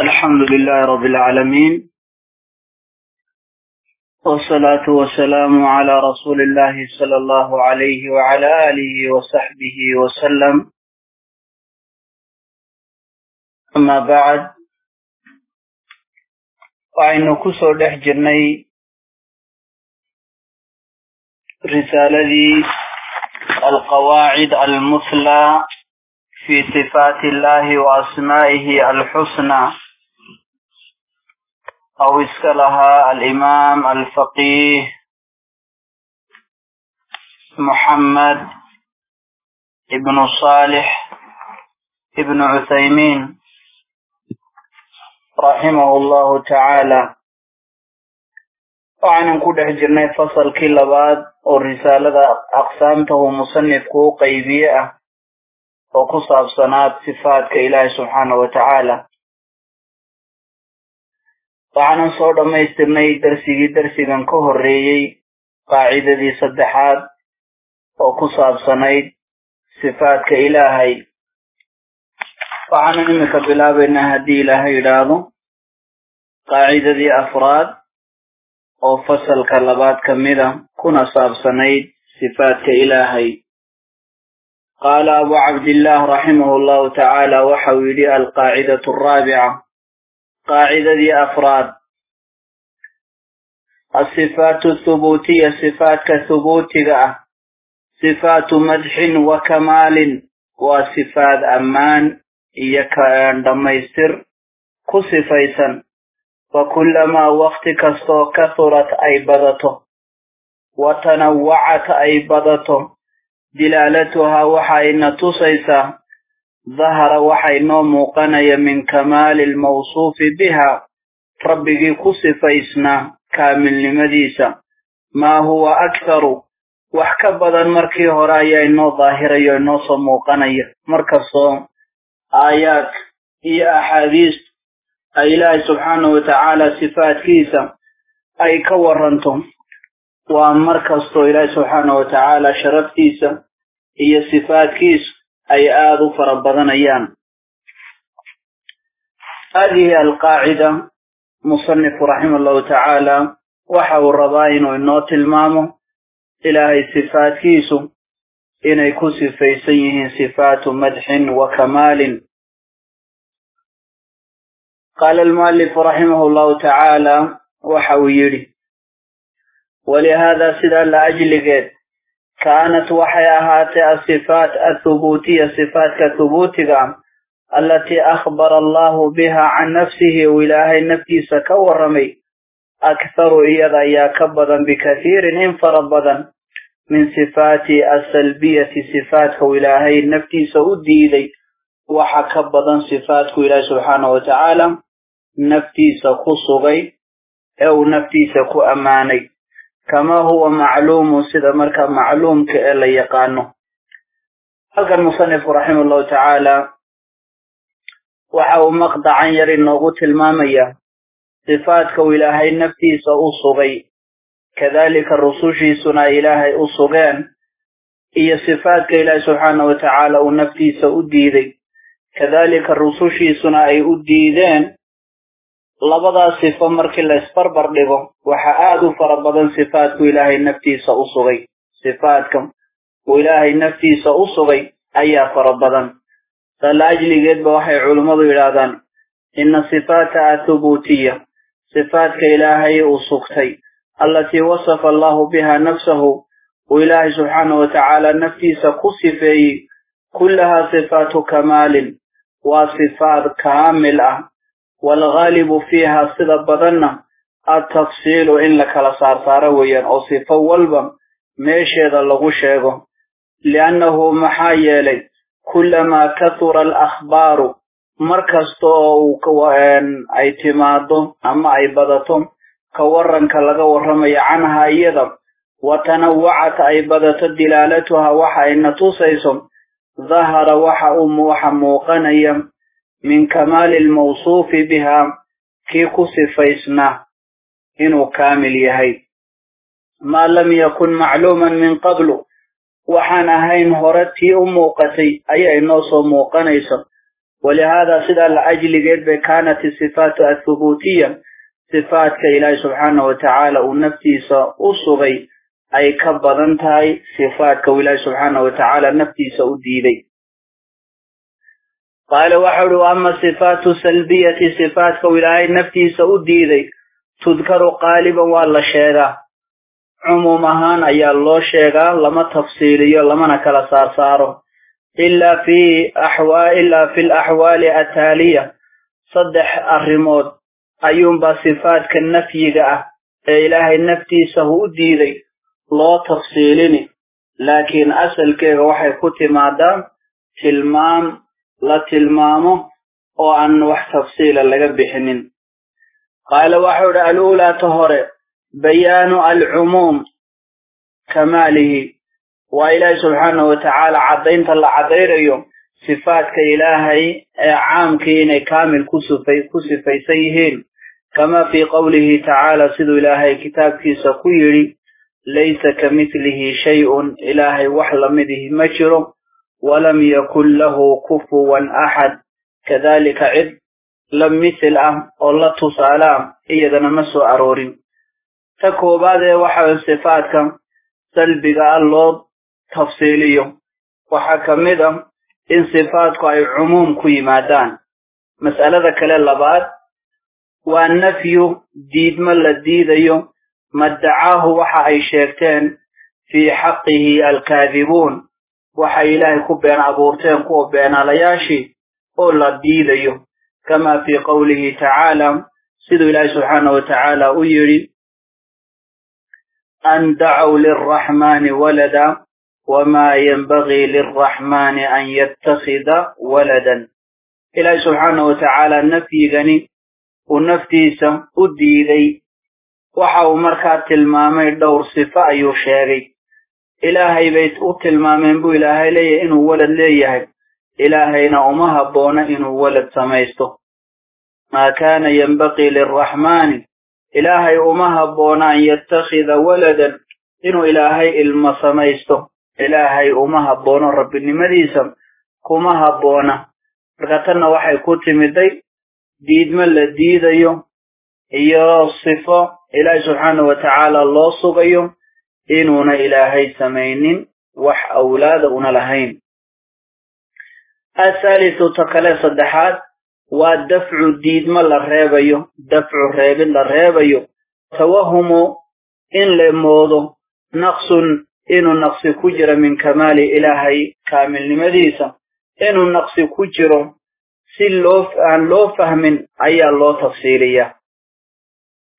الحمد لله رب العالمين والصلاة والسلام على رسول الله صلى الله عليه وعلى آله وصحبه وسلم. أما بعد وعين كسر دحجرني رسالة القواعد المثلى في صفات الله وأسمائه الحسنى. أو إسكالها الإمام الفقيه محمد ابن صالح ابن عثيمين رحمه الله تعالى. وعن نقول حجرنا فصل كل بعد والرسالة أقسامته مصنف قيبية وقصة صفات صفاتك سبحانه وتعالى. Waxaanan soo dhammaystirnay darsigii darsigan ka horreeyey qaacidadii saddexaad oo ku saabsanayd sifaadka ilaahay waxaanan iminka bilaabaynaa haddii ilaahay yidhaahdo qaacidadii afraad oo fasalka labaad ka mida kuna saabsanayd sifaadka ilaahay qaala abu cabdillaah raximahu llahu tacaala waxau yidhi alqaacidatu araabica قاعدة دي أفراد. الصفات الثبوتية صفات كثبوتية صفات مدح وكمال وصفات أمان. إياك أن دميستر. كصفيسا وكلما وقتك استو كثرت أي بضته وتنوعت أي بضته دلالتها وحا إن ظهر وحي نوم قني من كمال الموصوف بها. ربك قصف إسنا كامل لمديسة. ما هو أكثر؟ وحكبدا مركي هرايا إنو ظاهر إنو صمو قني مركصو آيات. هي أحاديث. أي الله سبحانه وتعالى صفات كيسة. أي كورنتم. ومركصو إله سبحانه وتعالى شرط كيسة. هي صفات كيسة أي آذو فربضنا أيام هذه القاعدة مصنف رحمه الله تعالى وحاو الرضاين وإنه تلمامه إلهي صفات كيسو إن يكون سفيسيه صفات مدح وكمال. قال المؤلف رحمه الله تعالى وحاو يري. ولهذا سدى لأجل قيد كانت وحياهات الصفات الثبوتية صفات كثبوتها التي أخبر الله بها عن نفسه وإله النفسي سكورمي. أكثر إيضا كبدًا بكثير إن فربدا من صفات السلبية صفات وإله النفسي سودي إلي وحكبدا صفات وإله سبحانه وتعالى نفسي سخصغي أو نفسي سخأماني كما هو معلوم سيدا مركا معلوم كإلا يقانو حلق المصنف رحمه الله تعالى وحاو مقضى عن يري النغوت المامية. صفاتك وإلهي النفتي سأصغي. كذلك الرسوشي سنا إلهي أصغان. إيا صفاتك إلى سبحانه وتعالى ونفتي سأديذي كذلك الرسوشي سنا أي أديذين labadaas sifo markii la isbarbar dhigo waxa aada u fara badan sifaadku ilaahay naftiisa u sugay sifaadka uu ilaahay naftiisa u sugay ayaa fara badan sala ajligeedba waxay culummadu yidhaahdaan ina sifaata athubuutiya sifaadka ilaahay uu sugtay allatii wasafa allahu biha nafsahu uu ilaahay subxaana wa tacaala naftiisa ku sifeeyey kullahaa sifaatu kamaalin waa sifaad kaamil ah والغالب فيها صدى بدنا التفصيل إن لك لسارتار ويان أصيف والبا ماشي ذا لغشيغ لأنه محايا لي. كلما كثر الأخبار مركزتو كوان أي أما أي بدتو كوران كلغا ورمي عنها يدا وتنوعت أي بدت دلالتها وحا إن توسيسم ظهر وحا أم وحا موقنيا من كمال الموصوف بها كي قصف إسنا إنو كامل يهي ما لم يكن معلوما من قبل وحان أهين هرتي أموقتي أي أنوص أموقنيس ولهذا صدى العجل قد كانت الصفات الثبوتية صفات كإله سبحانه وتعالى ونفتيس أصغي أي كبضنتهاي صفات كإله سبحانه وتعالى نفتيس أديدي قال وحده أما صفات سلبية صفات فولاية نفتي سأدي ذي تذكر قالبا والله شيرا. عموما عمومهان أي الله شيرا لما تفصيلي لما نكال صار إلا في أحوال إلا في الأحوال التالية صدح الرموت أيوم بصفات كالنفي دعا إيه إله النفتي سهودي ذي لا تفصيلني لكن أسل كيف وحي كتما دام تلمام ah la tilmaamo oo aan wax tafsiila laga bixinin qaala waxau idhi aluulaa ta hore bayaanu alcumuum kamaalihi waa ilaahi subxaanahu wa tacaala caddaynta la caddaynayo sifaadka ilaahay ee caamkii inay kaamil ku sifay ku sifaysan yihiin kama fii qowlihi tacaala siduu ilaahay kitaabkiisa ku yidhi laysa ka midlihi shay-un ilaahay wax lamidihi ma jiro ولم يكن له كفوا أحد. كذلك عب لم مثل أم الله تصالى إيدا نمسو عروري تكو بعد وحب صفاتك سلبك الله تفصيلي وحكمد إن صفاتك أي عموم كي مادان مسألة ذكال الله بعد والنفي ديد ما لديد يوم مدعاه وحا أي شيرتين في حقه الكاذبون. Waxa ilaahay ku been abuurteen kuwa beenaalayaashii oo la diidayo kama fii qowlihi tacaala siduu ilaahay subxaana wa tacaala u yidhi an dacow lilraxmaani walada wamaa yenbagii lilraxmaani an yattakhida waladan ilaahay subxaana wa tacaala nafyigani uu naftiisa u diiday waxa uu markaa tilmaamay dhowr sifo ayuu sheegay إلهي بيت أطل ما منبو إلهي لي إنه ولد لي ليه إلهينا أمها بونا إنه ولد سميسته ما كان ينبقي للرحمن. إلهي أمها بونا أن يتخذ ولدا إنه إلهي إلما سميسته إلهي أمها بونا رب النمديسا كمها بونا رغتنا وحي كتم دي ديد من لديد أيوم هي الصفة إلهي سبحانه وتعالى الله صغيوم إنونا إلهي سمينين وح أولادنا لهين. الثالث تقلي صدحات ودفع ديدما للرابيو دفع الراب للرابيو توهم إن لموضو نقص إن النقص كجر من كمال إلهي كامل لمديسة. إن النقص كجر سي لو فهم أي الله تفسيريه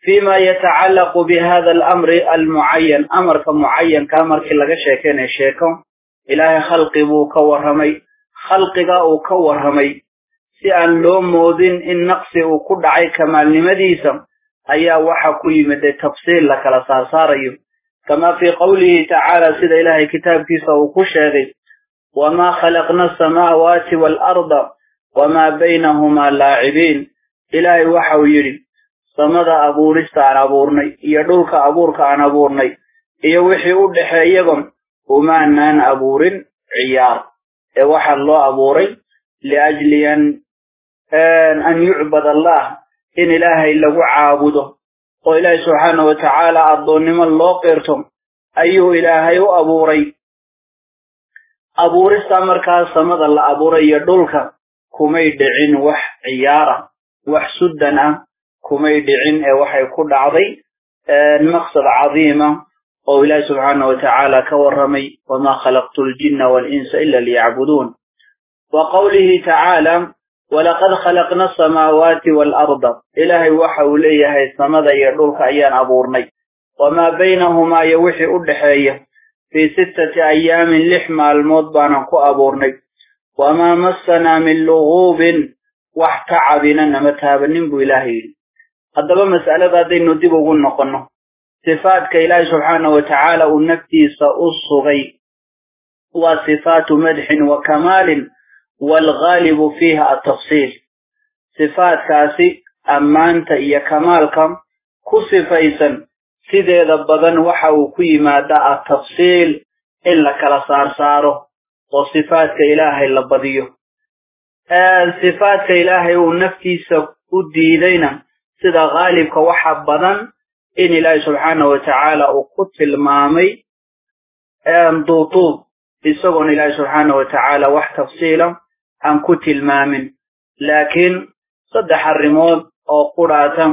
فيما يتعلق بهذا الأمر المعين. أمر فمعين كامر كلا شاكين شاكو إله خلق وكور همي. خلق وكور همي. سيان لوموذين إن نقص وقدعي كمال لمديسا أيا وحكو يمد تفصيل لك لصاصاري كما في قوله تعالى سيد إله كتاب كيسا وكشاري وما خلقنا السماوات والأرض وما بينهما لاعبين. إله وحو يريد samada abuurista aan abuurnay iyo dhulka abuurka aan abuurnay iyo wixii u dhexeeyaba umaanaan abuurin ciyaar ee waxaa loo abuuray liajli an yucbad allah in ilaahay lagu caabudo oo ilaahay subxaana wa tacaala addoonnimo loo qirto ayuu ilaahay u abuuray abuurista markaas samada la abuuray iyo dhulka kumay dhicin wax ciyaara wax suddan ah كميدعين وحي كل عضي آه، المقصد عظيمة الله سبحانه وتعالى كورمي وما خلقت الجن والإنس إلا ليعبدون. وقوله تعالى ولقد خلقنا السماوات والأرض. إلهي وحي وليه السمد يرلوك أيان أبورني. وما بينهما يوحي أدحية في ستة أيام لحم لحمة المضبانة أبورني. وما مسنا من لغوب واحتعبنا نمتها بنبو إلهي. هذا مسألة هذه ندب وقلنا قلنا صفات كإله سبحانه وتعالى النفتي سأصغي. وصفات مدح وكمال والغالب فيها التفصيل. صفات كاسي أما أنت إيا كمالكم كصفيسا سيدي ذبضا وحاو كي ما داء التفصيل إلا كالصار صاره وصفات كإله آه، اللبضيه صفات كإله النفتي سأصغي sida haalibka waxa badan in ilaahay subxaanahu watacaala uu ku tilmaamay duuduub isagoon ilaahay subxaanahu watacaala wax tafsiila aan ku tilmaamin laakiin saddex arrimood oo qudhaata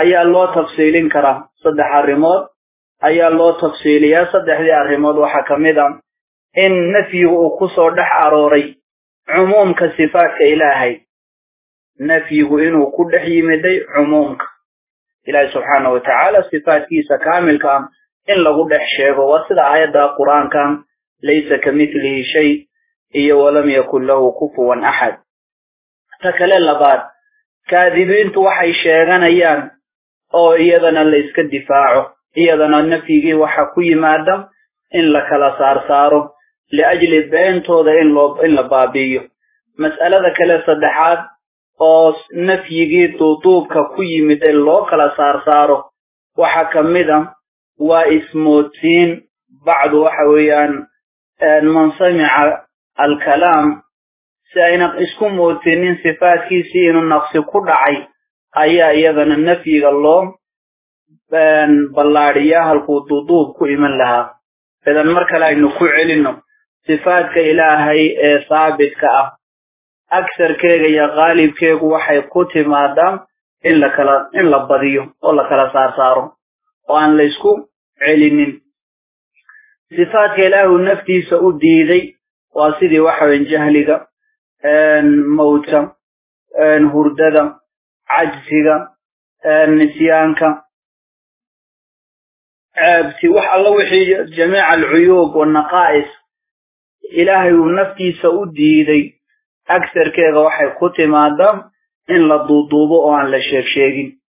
ayaa loo tafsiilin karaa saddex arrimood ayaa loo tafsiiliyaa saddexdii arrimood waxaa ka mid a in nafyigu uu kusoo dhex arooray cumuumka sifaadka ilaahay نفيه إنه كل حيم دي عمومك. إلهي سبحانه وتعالى صفات كيس كامل كام. إن لغد حشيه وصل آية دا قرآن كام. ليس كمثله شيء. إيا ولم يكن له كفوا أحد. تكال اللبار كاذبين توحي شيغان أيان. أو إيادنا اللي اسك الدفاعه. إيادنا النفيه وحكوي مادم. إن لك صار صاره لأجل بين تو ذا إن لبابيه. مسألة ذكال صدحات. Oo nafyigii duuduubka ku yimid ee loo kala saarsaaro waxaa ka mid a waa ismoodsiin bacdu waxa weeyaan man samica alkalaam si ayna isku moodsiinin sifaadkiisii inuu naqsi ku dhacay ayaa iyadana nafyiga loo ballaadhiyaa halkuu duuduub ku iman lahaa idan mar kale aynu ku celino sifaadka ilaahay ee saabitka ah agsarkeega iyo qaalibkeegu waxay ku timaadaa in la kala in la badiyo oo la kala saarsaaro oo aan la isku celinin sifaadka ilaahay uu naftiisa u diiday waa sidii waxaweyn jahliga mawta hurdada cajsiga nisyaanka ceebti wax alla wixii jamiica alcuyuub wannaqaa'is ilaahay uu naftiisa u diiday أكثر كذا واحد ختم آدم إن لا ضوضوا أن لا شف شيئين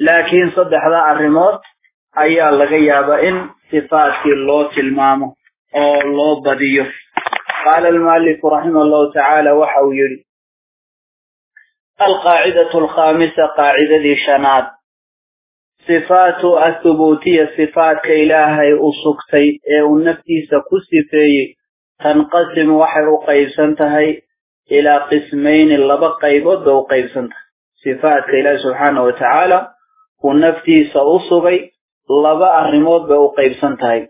لكن صدق هذا الرماد أي الله غيابا إن صفات الله تلمامه أو الله بديه قال المالك رحمه الله تعالى وحويل القاعدة الخامسة قاعدة شناد. صفات الثبوتية صفات كإلهي أصكتي أو النفتي سكسفي تنقسم وحر قيسنتهي ilaa qismayni laba qaybood bay u qaybsan tahay sifaadka ilaahi subxaana wa tacaala uu naftiisa u sugay laba arrimood bay u qaybsan tahay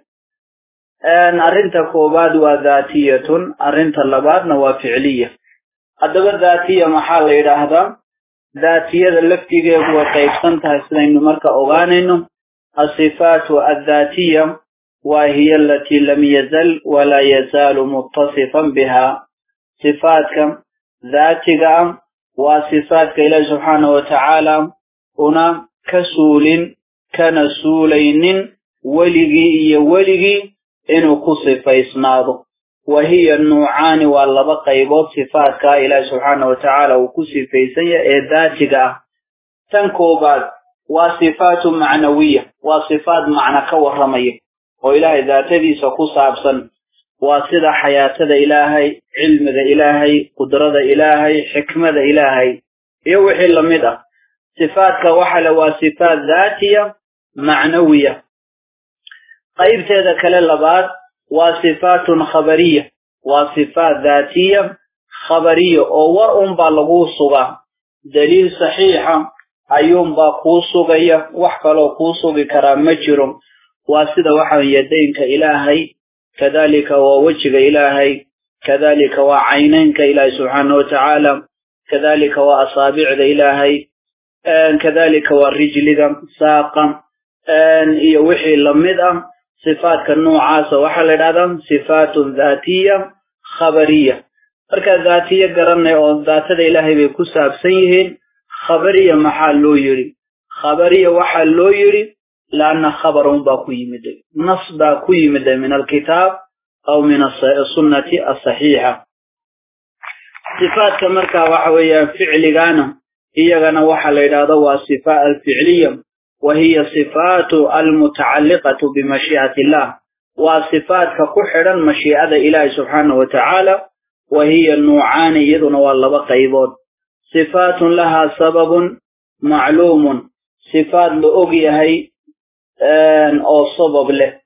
arrinta koowaad waa dhaatiyatun arrinta labaadna waa ficliya haddaba dhaatiya maxaa la yidhaahdaa dhaatiyada laftigeedu way qaybsan tahay sidaynu marka ogaanayno asifaatu adhaatiya waa hiya صفاتكم ذاتكم وصفات إلى سبحانه وتعالى هنا كسولين كنسولين ولغي ولغي إنه قصف إصناده وهي النوعان واللبقى يبوت صفاتك إلى سبحانه وتعالى وقصف إصنية ذاتك تنكوبات وصفات معنوية وصفات معنى كوهرمية وإلهي ذاتي سقص أبصن وسيده حياته الهي علمه الهي قدره الهي حكمه الهي يوحي لميده صفات كوحل وصفات ذاتيه معنويه قيب تيدا كلالا لبعض وصفات خبريه وصفات ذاتيه خبريه أو وان بالغو دليل صحيح ايوم با قوسوغيا وحكلو قوسوغي كرام مجرم واسيده وحن يدينك الهي كذلك ووجهك إلهي كذلك وعينك إلهي سبحانه وتعالى كذلك وأصابعك إلهي كذلك والرجل ساقا يوحي لمدا ah، صفات كنوع عاصة وحل الأدم صفات ذاتية خبرية. أركا ذاتية قررنا ذات إلهي بكساب سيهين خبرية محال لو يري. خبرية وحال لو يري لأن خبر باقوي مده نص باقوي مده من الكتاب أو من السنة الصحيحة. صفات كمركة وحوية فعل غانا. هي غانا وحل إذا ضوى الفعلية. وهي صفات المتعلقة بمشيئة الله. وصفات كحرا مشيئة إله سبحانه وتعالى. وهي النوعان يدن والله بقيبون صفات لها سبب معلوم. صفات لأغيهي أو صبب له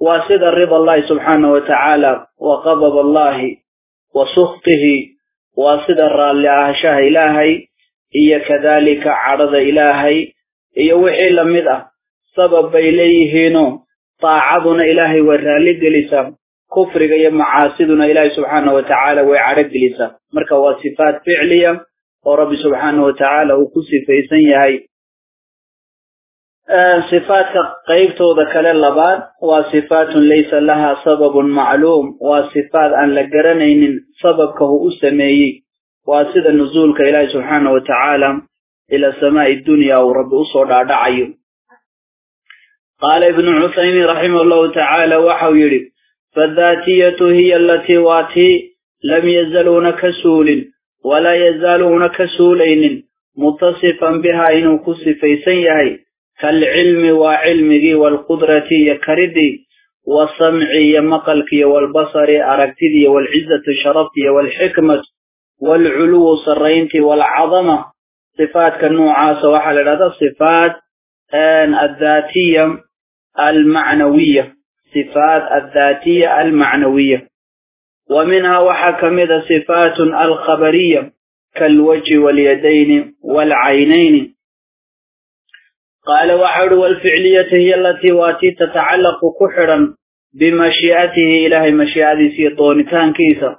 واسد الرضا الله سبحانه وتعالى وقبض الله وسخطه. واسد الرال لعاشاه إلهي. إيا كذلك عرض إلهي. إيا وحي لمدة سبب إليه نو طاعبنا إلهي والرالد لسا كفر يما عاسدنا إلهي سبحانه وتعالى وعرد لسا مركوا صفات فعلية. ورب سبحانه وتعالى وكسف إسنيهي آه، صفات قيبت وذكر اللبان وصفات ليس لها سبب معلوم وصفات أن لقرنين سبب كهو أسمي وصد النزول كإله سبحانه وتعالى إلى سماء الدنيا ورب أصعد عدعي. قال ابن عثيم رحمه الله تعالى وحويره فالذاتية هي التي واتي لم يزلون كسول ولا يزالون كسولين متصفا بها إنه كسفي سيئي. كالعلم وعلمه والقدرة يا يكرده والسمع يمقلك والبصر اركتدي والعزة شرفتي والحكمة والعلو سرينتي والعظمة. صفات كالنوع سواح لذا صفات الذاتية المعنوية. صفات الذاتية المعنوية. ومنها وحكم صفات الخبرية كالوجه واليدين والعينين. قال وعر والفعلية هي التي واتي تتعلق كحرا بمشيئته. إلهي مشيئتي سيطون كان كيسا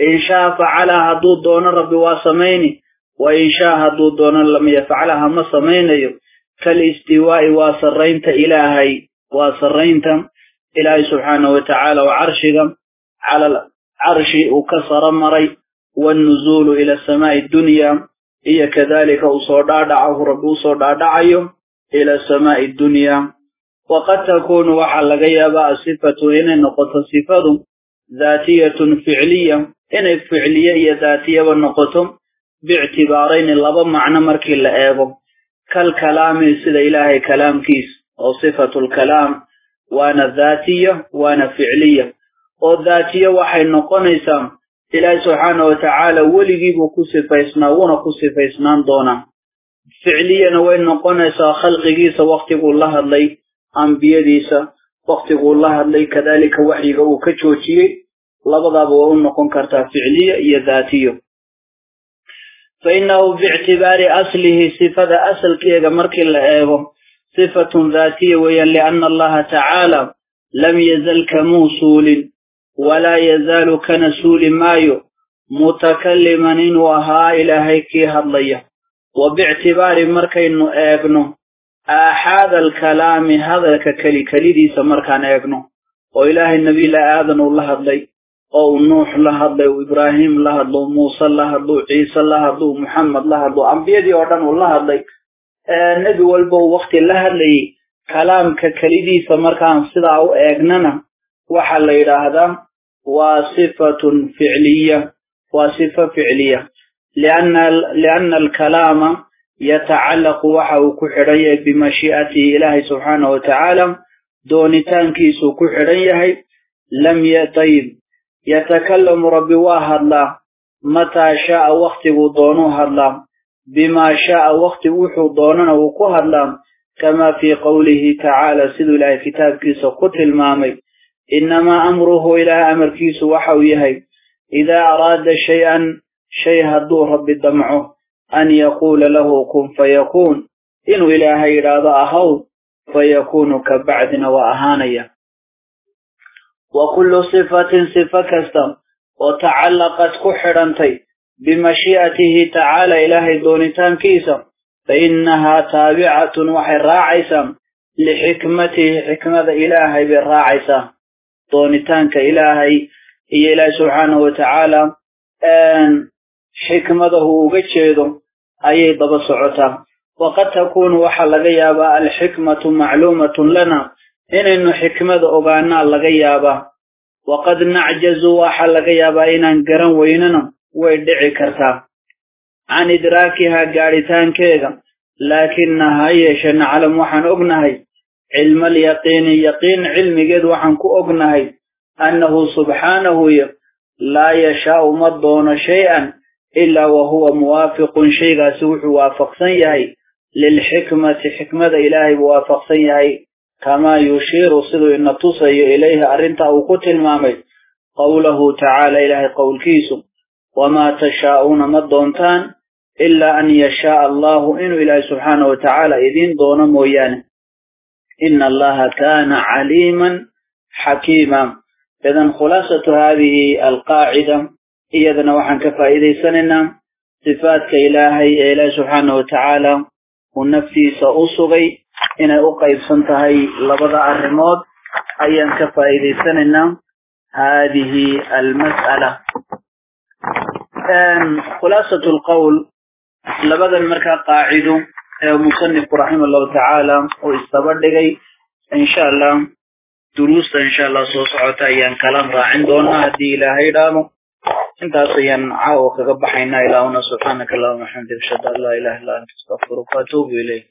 إن شاء فعلها دو دون ربي واسميني وإن شاء دو دون لم يفعلها ما سميني كالاستواء واسرينت إلهي واسرينت إلهي سبحانه وتعالى وعرشك على العرش وكسر مري والنزول إلى السماء الدنيا. هي كذلك أصدادعه ربي أصدادعه إلى سماء الدنيا. وقد تكون وحل غيابا صفة إن نقطة صفة ذاتية فعلية. إن الفعلية هي ذاتية ونقطة باعتبارين اللبا معنى مركي لأيضا كالكلام سيد إلهي كلام كيس وصفة الكلام. وأنا ذاتية وأنا فعلية. وذاتية وحي إسام إلهي سبحانه وتعالى ولي جيبو كسفة إسنا ونقصفة إسنا دونا. فعلياً وين نقنسا وقت يقول الله اللي وقت يقول الله اللي كذلك وحيك وكتوتي لبضى بوهن نقن كرتا فعليا هي ذاتيا فإنه باعتبار أصله صفة أصل كيغا مركي لأيه صفة ذاتية وهي لأن الله تعالى لم يزل كموصول ولا يزال كنسول مايو متكلما وها وها إلهيكي هضليه وباعتبار مركي إنه ايقنو احاذ آه، الكلام هذا كالي كالي ديس مركان ايقنو وإله النبي لا آذن الله هدلي أو نوح الله هدلي وإبراهيم الله هدلي وموسى الله هدلي عيسى الله هدلي محمد الله هدلي أنبياء دي أردن الله هدلي النبي آه، والبو وقت الله هدلي كلام كالي ديس مركان صدع ايقننا وحل إلى هذا. وصفة فعلية. وصفة فعلية. لأن لأن الكلام يتعلق وحو كحرية بمشيئة إلهي سبحانه وتعالى. دون تانكيس كحرية لم يطيب يتكلم ربي واه الله متى شاء وقت وضونوها الله بما شاء وقت وحو ضوننا وكوها الله كما في قوله تعالى سيد الله كتاب كيس قتل المامي. إنما أمره إلى أمر كيس وحويه إذا أراد شيئا شيء هدو رب الدمعه أن يقول له كن فيكون. إن إلهي راضى هو فيكون كبعدنا وأهانيا وكل صفة صفة كستم وتعلقت كحرنتي بمشيئته تعالى إلهي دون تنكيسم. فإنها تابعة وحراعسم لحكمته حكمة إلهي بالراعسة دون تنك إلهي إلهي سبحانه وتعالى أن حكمة حكمته وجهده أي ضب صعته وقد تكون وحلا جيابا الحكمة معلومة لنا. إن إن حكمة أبانا لجيابا وقد نعجز وحلا جيابا إن جرن ويننا. ويدعي كرتا. عن إدراكها جارتان كذا لكنها يش نعلم وحن أبنهاي علم اليقين. يقين علم جد وحن كأبنهاي أنه سبحانه لا يشاء مضون شيئا. إلا وهو موافق شيء سوح وافق سيهي للحكمة حكمة إلهي موافق سيهي كما يشير صدو إن تصي إليه أرنت أو قتل مامي. قوله تعالى إلهي قول كيس وما تشاءون ما مدونتان إلا أن يشاء الله إن إلهي سبحانه وتعالى إذن دون مويانه. إن الله كان عليما حكيما. إذن خلاصة هذه القاعدة إيادنا وحن كفائده سننا صفاتك إلهي إله سبحانه وتعالى ونفسي سأصغي إن أقيد سنتهي لبضع الرموت أيان كفائده سننا هذه المسألة خلاصة القول لبضع المركة قاعد مصنف رحمه الله تعالى وإستبرده إن شاء الله دروس إن شاء الله سوصعوتا أيان كلام راحن دونها دي إلهي دامو انت صيان عاوك ربحينا إلى هنا. سبحانك اللهم الحمد لله لا إله إلا أنت أستغفرك وأتوب إليك.